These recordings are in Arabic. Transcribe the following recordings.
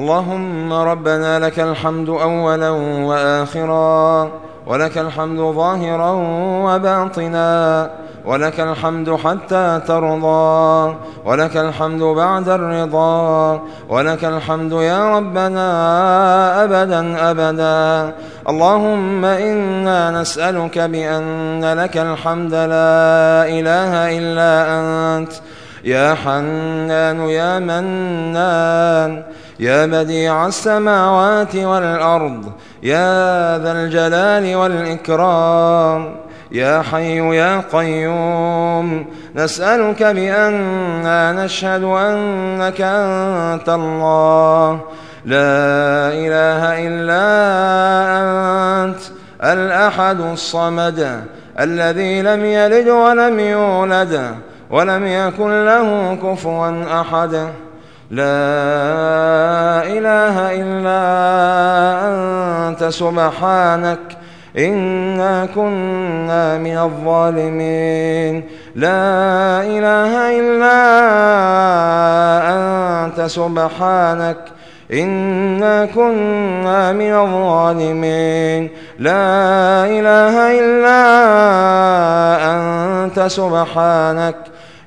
اللهم ربنا لك الحمد أولا وآخرا ولك الحمد ظاهرا وباطنا ولك الحمد حتى ترضى ولك الحمد بعد الرضا ولك الحمد يا ربنا أبدا أبدا. اللهم إنا نسألك بأن لك الحمد لا إله إلا أنت يا حنان يا منان يا بديع السماوات والأرض يا ذا الجلال والإكرام يا حي يا قيوم نسألك بأننا نشهد أنك أنت الله. لا إله إلا أنت الأحد الصمد الذي لم يلد ولم يولد ولم يكن له كفوا أحد. لا إله إلا أنت سبحانك إنا كنا من الظالمين. لا إله إلا أنت سبحانك إنا كنا من الظالمين. لا إله إلا أنت سبحانك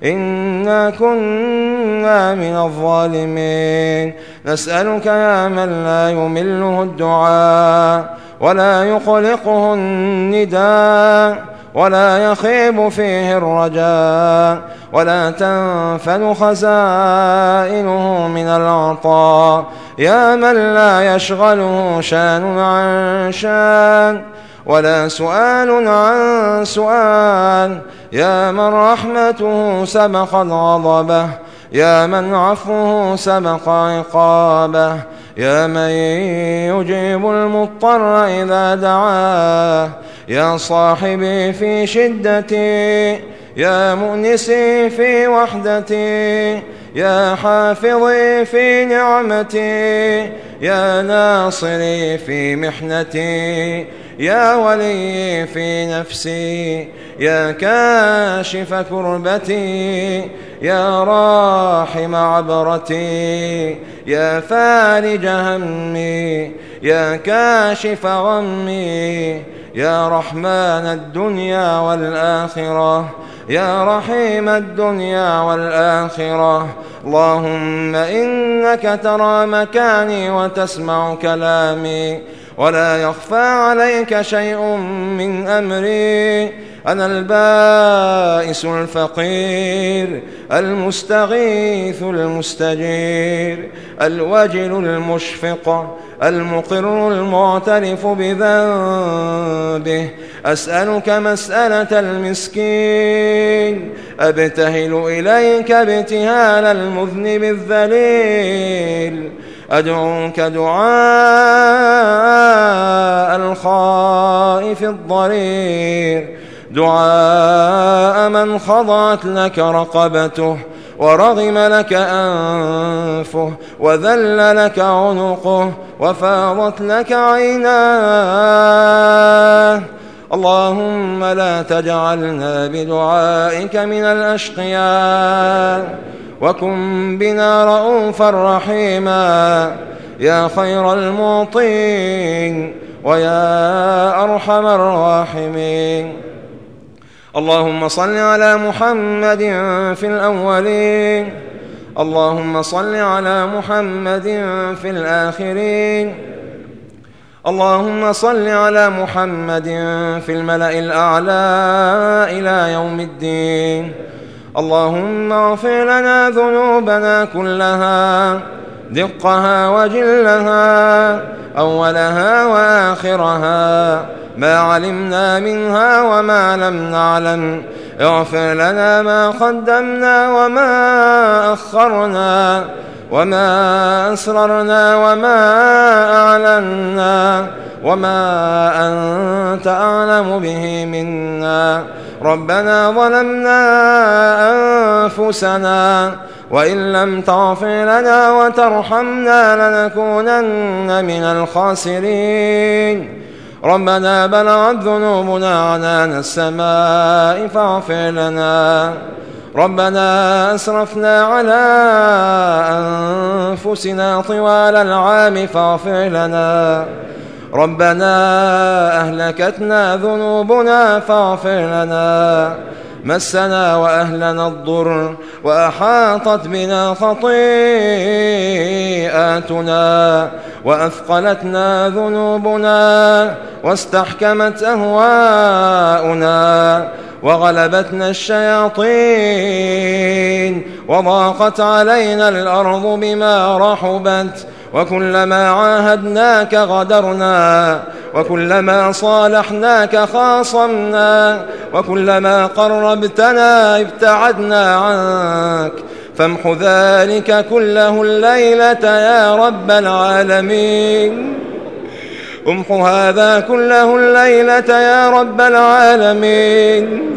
إنا كنا من الظالمين نسألك يا من لا يمله الدعاء ولا يقلقه النداء ولا يخيب فيه الرجاء ولا تنفذ خزائنه من العطاء يا من لا يشغله شان عن شان ولا سؤال عن سؤال. يا من رحمته سبقت غضبه يا من عفوه سبق عقابه. يا من يجيب المضطر إذا دعاه يا صاحبي في شدتي يا مؤنسي في وحدتي. يا حافظي في نعمتي يا ناصري في محنتي يا ولي في نفسي يا كاشف كربتي يا راحم عبرتي يا فارج همي يا كاشف غمي يا رحمن الدنيا والآخرة يا رحيم الدنيا والآخرة. اللهم إنك ترى مكاني وتسمع كلامي ولا يخفى عليك شيء من أمري. أنا البائس الفقير المستغيث المستجير الوجل المشفق المقر المعترف بذنبه. أسألك مسألة المسكين أبتهل إليك ابتهال المذنب الذليل. أدعوك دعاء الخائف الضرير. دعاء من خضعت لك رقبته ورغم لك أنفه وذل لك عنقه وفاضت لك عيناه. اللهم لا تجعلنا بدعائك من الأشقياء. وكن بنا رؤوفا رحيما. يا خير المعطين ويا أرحم الراحمين. اللهم صل على محمد في الأولين. اللهم صل على محمد في الآخرين. اللهم صل على محمد في الملأ الأعلى إلى يوم الدين. اللهم اغفر لنا ذنوبنا كلها دقها وجلها أولها وآخرها. ما علمنا منها وما لم نعلم. اغفر لنا ما قدمنا وما أخرنا وما أسررنا وما أعلنا وما أنت أعلم به منا. ربنا ظلمنا أنفسنا وإن لم تغفر لنا وترحمنا لنكونن من الخاسرين. ربنا بلغت ذنوبنا عنان السماء فاغفر لنا. ربنا أسرفنا على أنفسنا طوال العام فاغفر لنا. ربنا أهلكتنا ذنوبنا فاغفر لنا. مسنا وأهلنا الضر وأحاطت بنا خطيئاتنا وأثقلتنا ذنوبنا واستحكمت أهواؤنا وغلبتنا الشياطين وضاقت علينا الأرض بما رحبت وكلما عاهدناك غدرنا وكلما صالحناك خاصمنا وكلما قربتنا ابتعدنا عنك. فامح ذلك كله الليلة يا رب العالمين. امح هذا كله الليلة يا رب العالمين.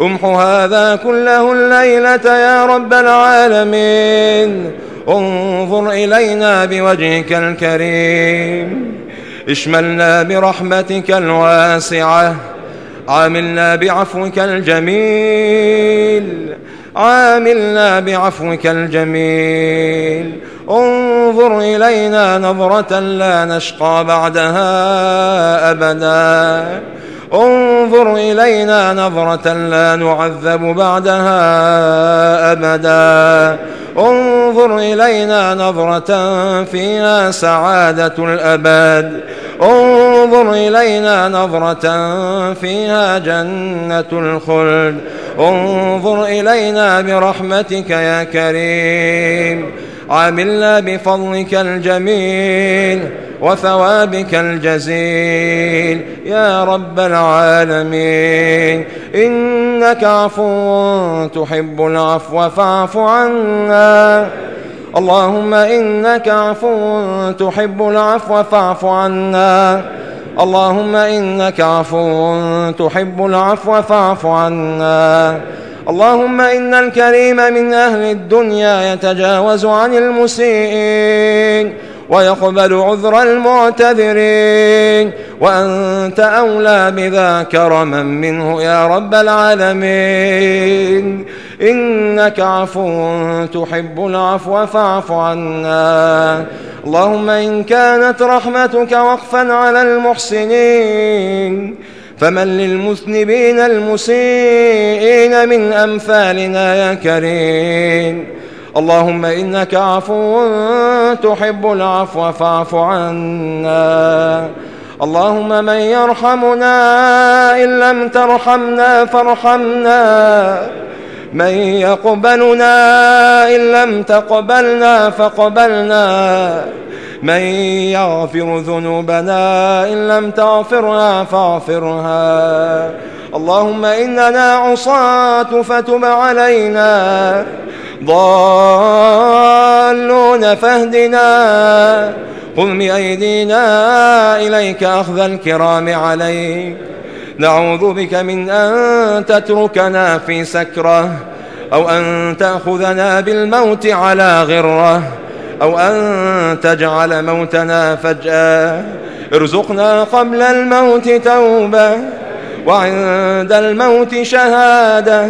امح هذا كله الليلة يا رب العالمين. انظر إلينا بوجهك الكريم. اشملنا برحمتك الواسعة. عاملنا بعفوك الجميل. عاملنا بعفوك الجميل. انظر إلينا نظرة لا نشقى بعدها أبدا. انظر إلينا نظرة لا نعذب بعدها أبدا. انظر إلينا نظرة فيها سعادة الأبد انظر إلينا نظرة فيها جنة الخلد. انظر إلينا برحمتك يا كريم. عاملنا بفضلك الجميل وثوابك الجزيل. يا رب العالمين إنك عفو تحب العفو فاعف عنا. اللهم إنك عفو تحب العفو فاعف عنا. اللهم إنك عفو تحب العفو فاعف عنا. اللهم إن الكريم من أهل الدنيا يتجاوز عن المسيئين ويقبل عذر المعتذرين وأنت أولى بذا كرما منه يا رب العالمين إنك عفو تحب العفو فاعف عنا اللهم إن كانت رحمتك وقفا على المحسنين فمن للمذنبين المسيئين من أمثالنا يا كريم. اللهم إنك عفو تحب العفو فاعف عنا. اللهم من يرحمنا إن لم ترحمنا فارحمنا. من يقبلنا إن لم تقبلنا فقبلنا من يغفر ذنوبنا إن لم تغفرها فاغفرها. اللهم إننا عصاة فتب علينا. ضالون فاهدنا. قل بأيدينا إليك أخذ الكرام عليك. نعوذ بك من أن تتركنا في سكرة أو أن تأخذنا بالموت على غرة. أو أن تجعل موتنا فجأة. ارزقنا قبل الموت توبة وعند الموت شهادة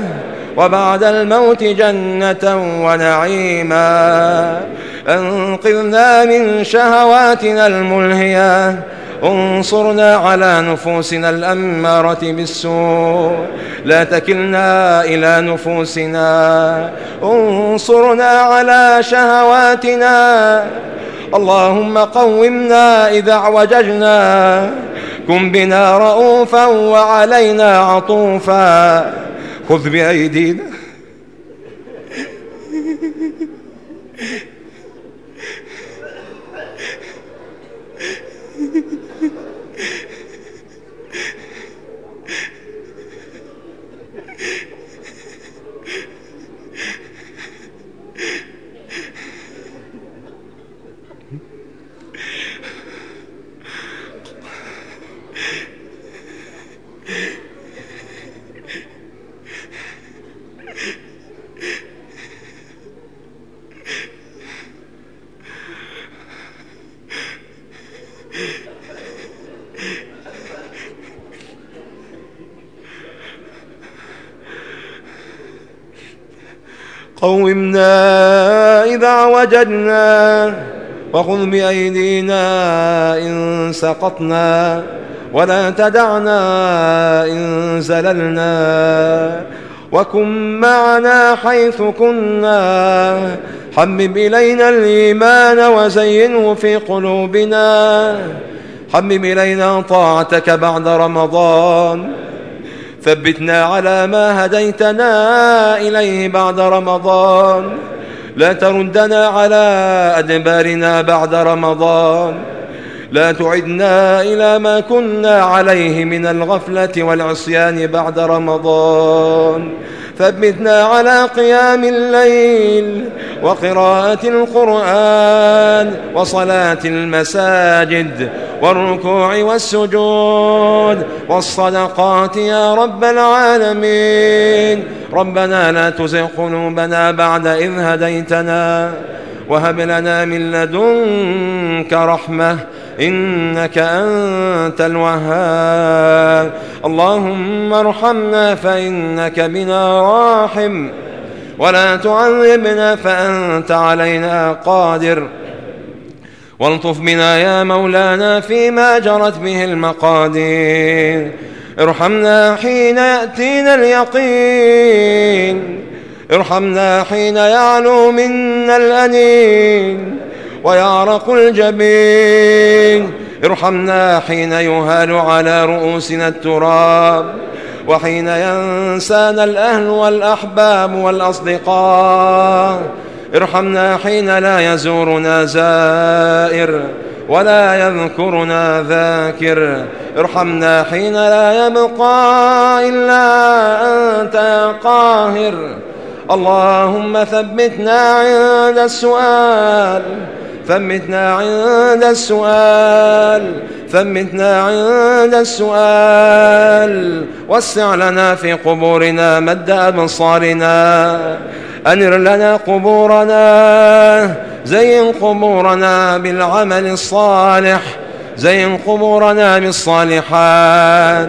وبعد الموت جنة ونعيما. أنقذنا من شهواتنا الملهية انصرنا على نفوسنا الأمارة بالسوء. لا تكلنا إلى نفوسنا. انصرنا على شهواتنا. اللهم قومنا إذا اعوججنا. كن بنا رؤوفا وعلينا عطوفا. خذ بأيدينا قومنا إذا وجدنا وخذ بأيدينا إن سقطنا ولا تدعنا إن زللنا وكن معنا حيث كنا حبب إلينا الإيمان وزينه في قلوبنا حبب إلينا طاعتك بعد رمضان ثبتنا على ما هديتنا إليه بعد رمضان. لا تردنا على أدبارنا بعد رمضان. لا تعدنا إلى ما كنا عليه من الغفلة والعصيان بعد رمضان. ثبتنا على قيام الليل وقراءة القرآن وصلاة المساجد والركوع والسجود والصدقات يا رب العالمين. ربنا لا تزغ قلوبنا بعد إذ هديتنا وهب لنا من لدنك رحمة إنك أنت الوهاب. اللهم ارحمنا فإنك بنا راحم. ولا تعذبنا فأنت علينا قادر. والطف بنا يا مولانا فيما جرت به المقادير. ارحمنا حين يأتينا اليقين. ارحمنا حين يعلو منا الأنين. ويعرق الجبين. ارحمنا حين يهال على رؤوسنا التراب وحين ينسانا الأهل والأحباب والأصدقاء. ارحمنا حين لا يزورنا زائر ولا يذكرنا ذاكر. ارحمنا حين لا يبقى إلا أنت يا قاهر. اللهم ثبتنا عند السؤال ثبتنا عند السؤال ثبتنا عند السؤال. وسع لنا في قبورنا مد أبصارنا. أنر لنا قبورنا زين قبورنا بالعمل الصالح زين قبورنا بالصالحات.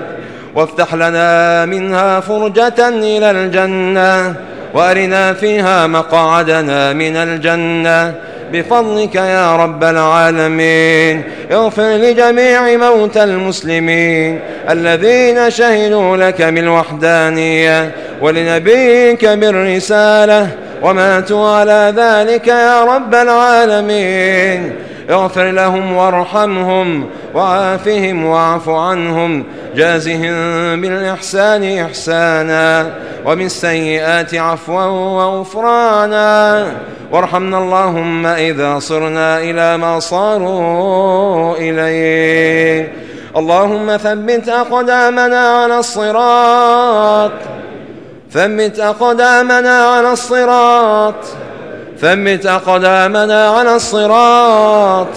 وافتح لنا منها فرجة إلى الجنة وأرنا فيها مقعدنا من الجنة. بفضلك يا رب العالمين. اغفر لجميع موتى المسلمين الذين شهدوا لك بالوحدانية ولنبيك بالرسالة وماتوا على ذلك يا رب العالمين. اغفر لهم وارحمهم وعافهم واعف عنهم جازهم بالإحسان إحسانا وبالسيئات عفوا وغفرانا وارحمنا اللهم إذا صرنا إلى ما صاروا إليه اللهم ثبت أقدامنا على الصراط ثبت أقدامنا على الصراط ثبت أقدامنا على الصراط.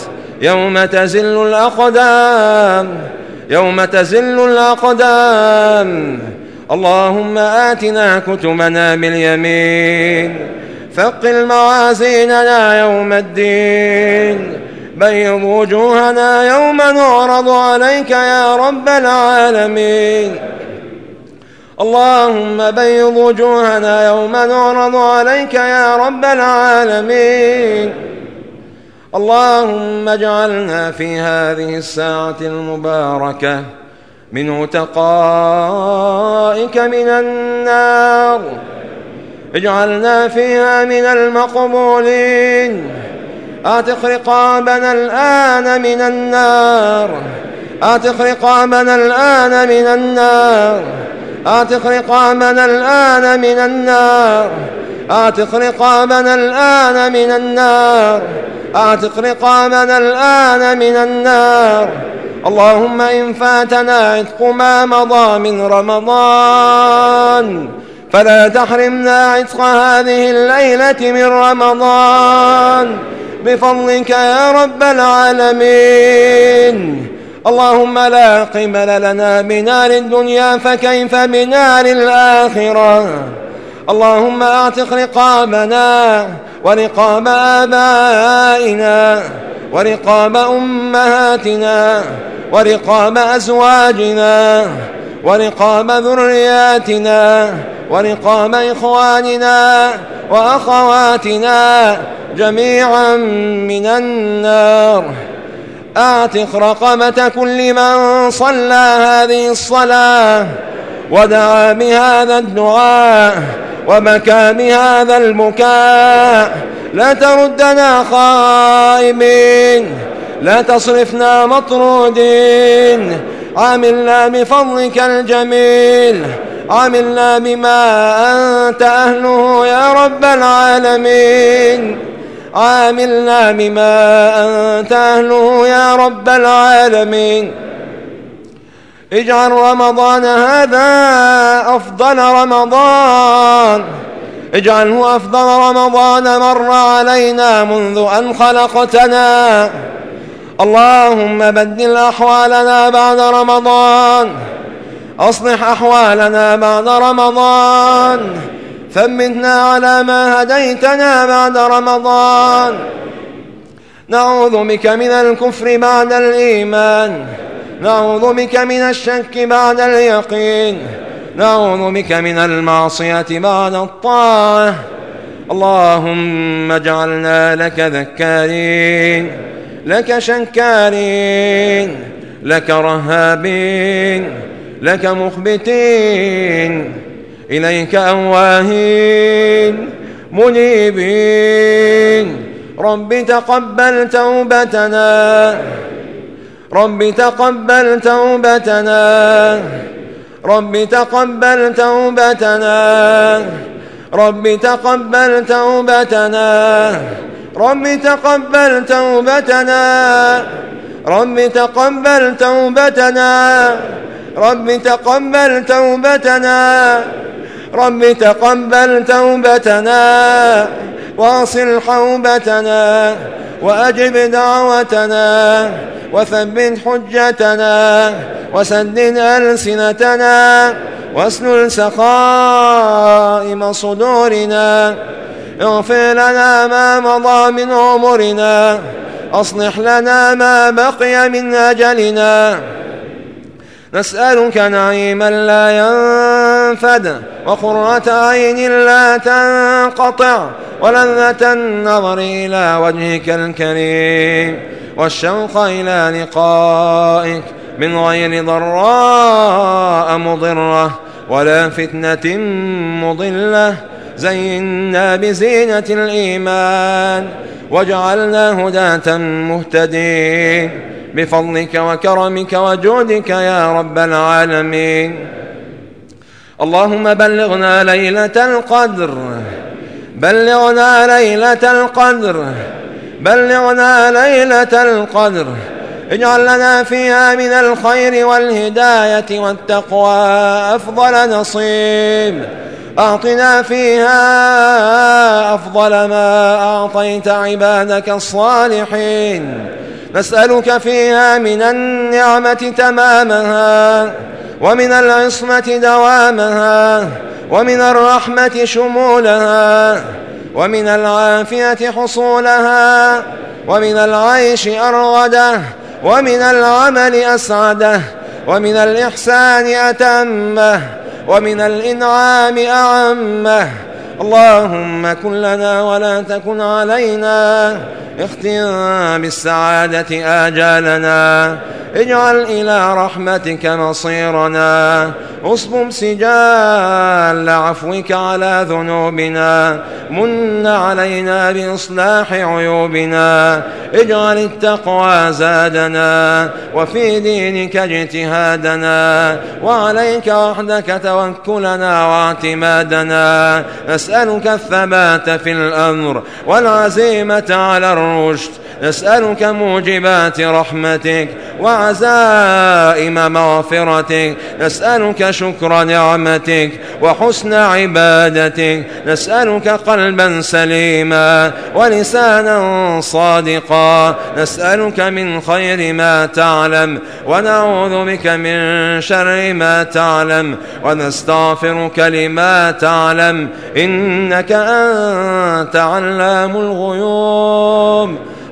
يوم تزل الأقدام يوم تزل الأقدام. اللهم آتنا كتبنا باليمين. ثقل موازيننا يوم الدين. بيض وجوهنا يوم نعرض عليك يا رب العالمين. اللهم بيض وجوهنا يوم نعرض عليك يا رب العالمين. اللهم اجعلنا في هذه الساعة المباركة من عتقائك من النار. اجعلنا فيها من المقبولين. آتق رقابنا الآن من النار. آتق رقابنا الآن من النار. آتق رقابنا الآن من النار. آتق رقابنا الآن من النار. آتق رقابنا الآن من النار. اللهم إن فاتنا عتق ما مضى من رمضان فلا تحرمنا عتق هذه الليلة من رمضان. بفضلك يا رب العالمين. اللهم لا قبل لنا بنار الدنيا فكيف بنار الآخرة. اللهم أعتق رقابنا ورقاب آبائنا ورقاب أمهاتنا ورقاب أزواجنا ورقاب ذرياتنا ورقاب إخواننا وأخواتنا جميعا من النار. أعتق رقبة كل من صلى هذه الصلاة ودعا بهذا الدعاء وبكى بهذا البكاء لا تردنا خائبين لا تصرفنا مطرودين عاملنا بفضلك الجميل عملنا بما أنت أهله يا رب العالمين عاملنا بما أنت أهله يا رب العالمين. اجعل رمضان هذا أفضل رمضان. اجعله أفضل رمضان مر علينا منذ أن خلقتنا. اللهم بدل أحوالنا بعد رمضان. أصلح أحوالنا بعد رمضان. ثبتنا على ما هديتنا بعد رمضان. نعوذ بك من الكفر بعد الإيمان. نعوذ بك من الشك بعد اليقين. نعوذ بك من المعصية بعد الطاعة. اللهم اجعلنا لك ذكارين لك شكارين لك رهابين لك مخبتين. إليك أواهين منيبين. رب تقبل توبتنا. رب تقبل توبتنا. رب تقبل توبتنا. رب تقبل توبتنا. رب تقبل توبتنا. رب تقبل توبتنا. رب تقبل توبتنا. رب تقبل توبتنا واصل حوبتنا وأجب دعوتنا وثبت حجتنا وسدد ألسنتنا واسلل سخائم صدورنا اغفر لنا ما مضى من عمرنا أصلح لنا ما بقي من أجلنا نسألك نعيما لا ينفد وقرة عين لا تنقطع ولذة النظر إلى وجهك الكريم والشوق إلى لقائك من غير ضراء مضرة ولا فتنة مضلة زينا بزينة الإيمان واجعلنا هداة مهتدين بفضلك وكرمك وجودك يا رب العالمين. اللهم بلغنا ليلة القدر بلغنا ليلة القدر بلغنا ليلة القدر. اجعل لنا فيها من الخير والهداية والتقوى أفضل نصيب. أعطنا فيها أفضل ما أعطيت عبادك الصالحين. نسألك فيها من النعمة تمامها ومن العصمة دوامها ومن الرحمة شمولها ومن العافية حصولها ومن العيش أرغده ومن العمل أسعده ومن الإحسان أتمه ومن الإنعام أعمه. اللهم كن لنا ولا تكن علينا. اختم بالسعادة آجالنا. اجعل إلى رحمتك مصيرنا. اصبم سجال عفوك على ذنوبنا. من علينا بإصلاح عيوبنا. اجعل التقوى زادنا. وفي دينك اجتهادنا. وعليك وحدك توكلنا واعتمادنا. نسألك الثبات في الأمر والعزيمة على الرشد. نسألك موجبات رحمتك وعزائم مغفرتك. نسألك شكر نعمتك وحسن عبادتك. نسألك قلبا سليما ولسانا صادقا. نسألك من خير ما تعلم ونعوذ بك من شر ما تعلم ونستغفرك لما تعلم إنك أنت علام الغيوم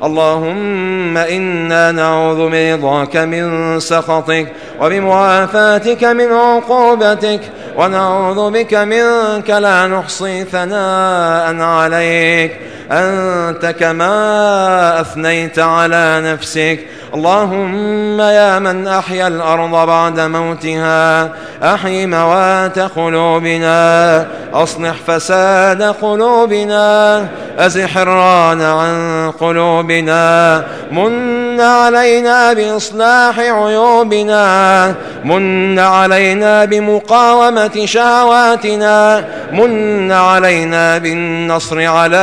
اللهم إنا نعوذ برضاك من سخطك وبمعافاتك من عقوبتك ونعوذ بك منك لا نحصي ثناء عليك أنت كما أثنيت على نفسك. اللهم يا من أحيا الأرض بعد موتها أحي موات قلوبنا. أصلح فساد قلوبنا أزح الران عن قلوبنا. من علينا بإصلاح عيوبنا من علينا بمقاومة شهواتنا من علينا بالنصر على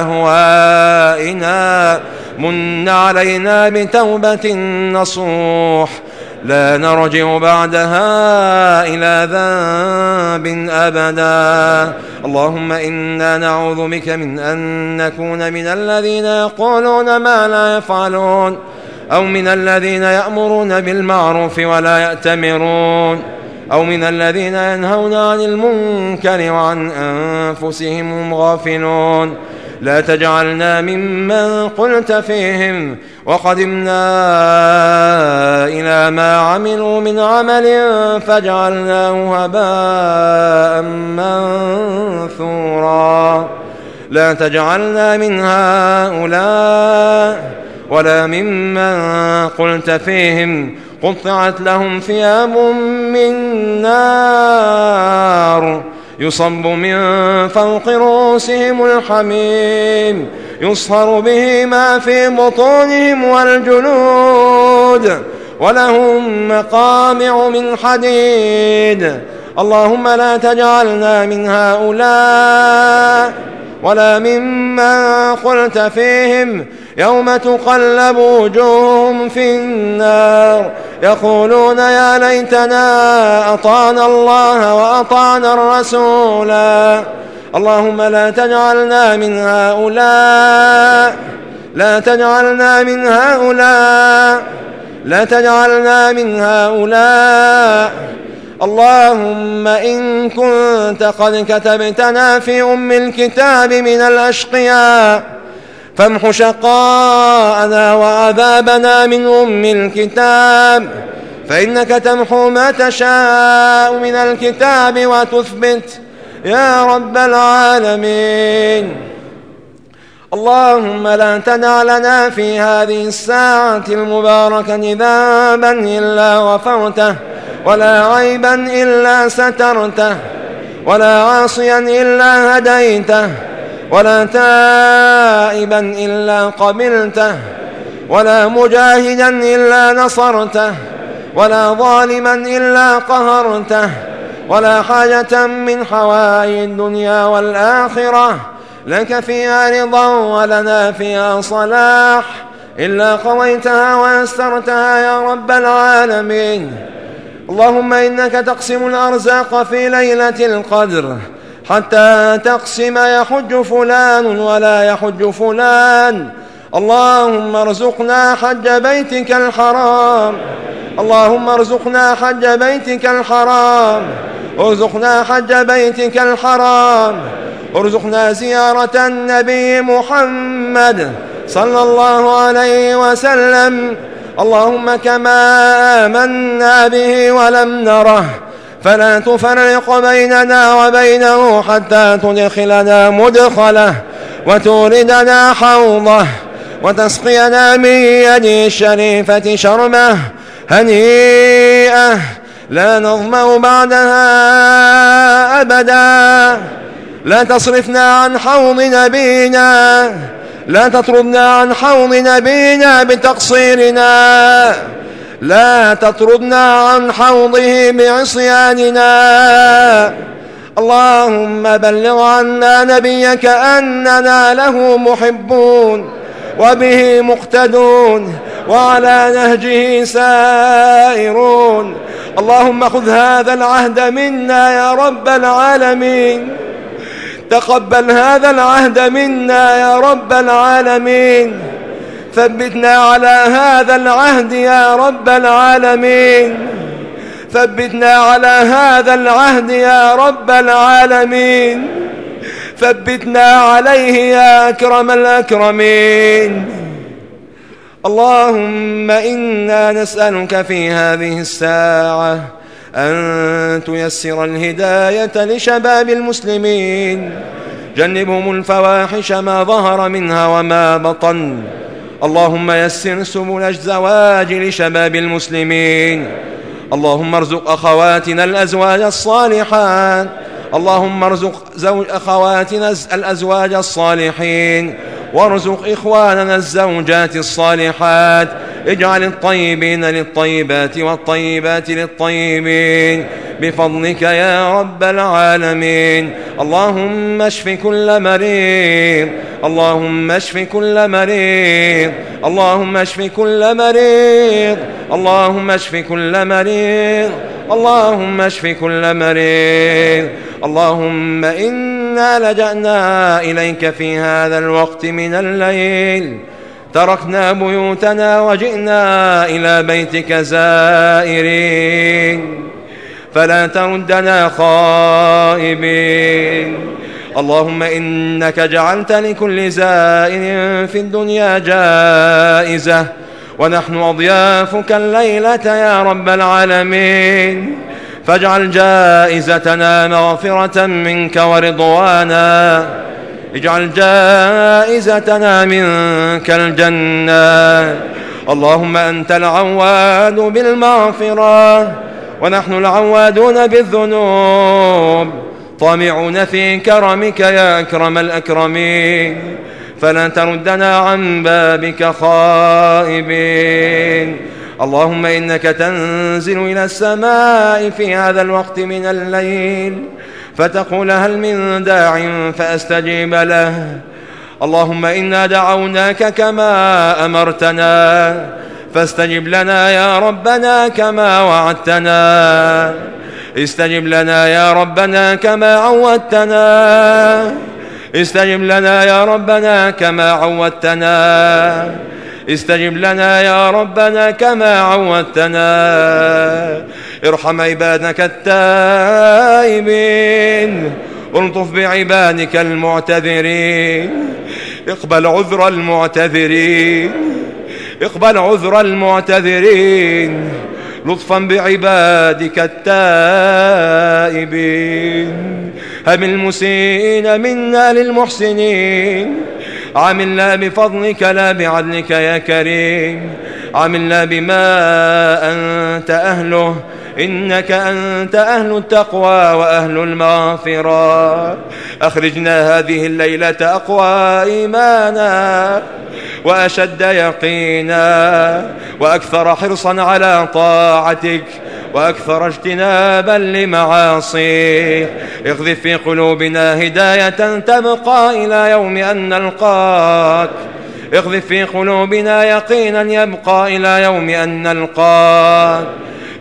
أهوائنا من علينا بتوبة نصوح لا نرجع بعدها إلى ذنب أبدا. اللهم إنا نعوذ بك من أن نكون من الذين يقولون ما لا يفعلون. أو من الذين يأمرون بالمعروف ولا يأتمرون أو من الذين ينهون عن المنكر وعن أنفسهم هم غافلون. لا تجعلنا ممن قلت فيهم وقدمنا إلى ما عملوا من عمل فجعلناه هباء منثورا. لا تجعلنا من هؤلاء ولا ممن قلت فيهم قطعت لهم ثياب من نار يصب من فوق رؤوسهم الحميم يصهر به ما في بطونهم والجلود ولهم مقامع من حديد. اللهم لا تجعلنا من هؤلاء ولا ممن قلت فيهم يوم تقلب وجوههم في النار يقولون يا ليتنا أطعنا الله وأطعنا الرسولا اللهم لا تجعلنا من هؤلاء لا تجعلنا من هؤلاء لا تجعلنا من هؤلاء. اللهم إن كنت قد كتبتنا في أم الكتاب من الأشقياء. فامح شقاءنا وعذابنا من أم الكتاب. فإنك تمحو ما تشاء من الكتاب وتثبت. يا رب العالمين. اللهم لا تدع لنا في هذه الساعة المباركة ذنبا إلا غفرته ولا عيبا إلا سترته ولا عاصيا إلا هديته. ولا تائبا إلا قبلته ولا مجاهدا إلا نصرته ولا ظالما إلا قهرته ولا حاجة من حوائج الدنيا والآخرة لك فيها رضا ولنا فيها صلاح إلا قضيتها ويسرتها يا رب العالمين. اللهم إنك تقسم الأرزاق في ليلة القدر حتى تقسم يحج فلان ولا يحج فلان. اللهم ارزقنا حج بيتك الحرام. اللهم ارزقنا حج بيتك الحرام. ارزقنا حج بيتك الحرام. ارزقنا زيارة النبي محمد صلى الله عليه وسلم. اللهم كما آمنا به ولم نره. فلا تفرق بيننا وبينه حتى تدخلنا مدخله وتوردنا حوضه وتسقينا من يده الشريفة شربه هنيئة لا نظمأ بعدها أبدا. لا تصرفنا عن حوض نبينا. لا تطردنا عن حوض نبينا بتقصيرنا. لا تطردنا عن حوضه بعصياننا. اللهم بلغ عنا نبيك أننا له محبون وبه مقتدون وعلى نهجه سائرون. اللهم خذ هذا العهد منا يا رب العالمين. تقبل هذا العهد منا يا رب العالمين. ثبتنا على هذا العهد يا رب العالمين. ثبتنا على هذا العهد يا رب العالمين. ثبتنا عليه يا أكرم الأكرمين. اللهم إنا نسألك في هذه الساعة أن تيسر الهداية لشباب المسلمين. جنبهم الفواحش ما ظهر منها وما بطن. اللهم يسر سبل الزواج لشباب المسلمين. اللهم ارزق أخواتنا الأزواج الصالحات. اللهم ارزق زوج أخواتنا الأزواج الصالحين. وارزق إخواننا الزوجات الصالحات. اجعل الطيبين للطيبات والطيبات للطيبين بفضلك يا رب العالمين. اللهم اشف كل مريض. اللهم اشف كل مريض. اللهم اشف كل مريض. اللهم اشف كل مريض. اللهم اشف كل مريض. اللهم إنا لجأنا إليك في هذا الوقت من الليل. تركنا بيوتنا وجئنا إلى بيتك زائرين. فلا تردنا خائبين. اللهم إنك جعلت لكل زائر في الدنيا جائزة. ونحن أضيافك الليلة يا رب العالمين. فاجعل جائزتنا مغفرة منك ورضوانا. اجعل جائزتنا منك الجنة. اللهم أنت العواد بالمغفرة ونحن العوادون بالذنوب. طامعون في كرمك يا أكرم الأكرمين. فلا تردنا عن بابك خائبين. اللهم إنك تنزل إلى السماء في هذا الوقت من الليل. فتقول هل من داع فأستجيب له؟ اللهم إنا دعوناك كما أمرتنا فاستجب لنا يا ربنا كما وعدتنا. استجب لنا يا ربنا كما عودتنا. استجب لنا يا ربنا كما عودتنا. استجب لنا يا ربنا كما عودتنا. ارحم عبادك التائبين ألطف بعبادك المعتذرين. اقبل عذر المعتذرين اقبل عذر المعتذرين. لطفا بعبادك التائبين. هم المسيئين منا للمحسنين. عملنا بفضلك لا بعدلك يا كريم. عملنا بما أنت أهله. إنك أنت أهل التقوى وأهل المغفرة. أخرجنا هذه الليلة أقوى إيمانا وأشد يقينا وأكثر حرصا على طاعتك وأكثر اجتنابا لمعاصيه اغذف في قلوبنا هداية تبقى إلى يوم أن نلقاك. اغذف في قلوبنا يقينا يبقى إلى يوم أن نلقاك.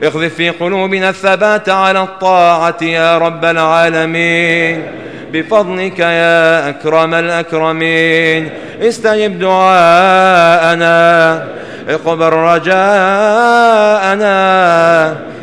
اغذف في قلوبنا الثبات على الطاعة يا رب العالمين. بفضلك يا أكرم الأكرمين. استجب دعاءنا اقبل رجاءنا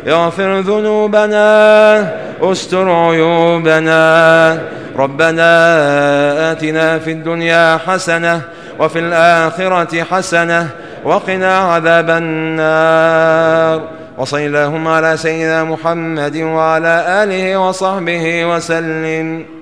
اغفر ذنوبنا استر عيوبنا. ربنا آتنا في الدنيا حسنة وفي الآخرة حسنة وقنا عذاب النار. وصلى اللهم على سيدنا محمد وعلى آله وصحبه وسلم.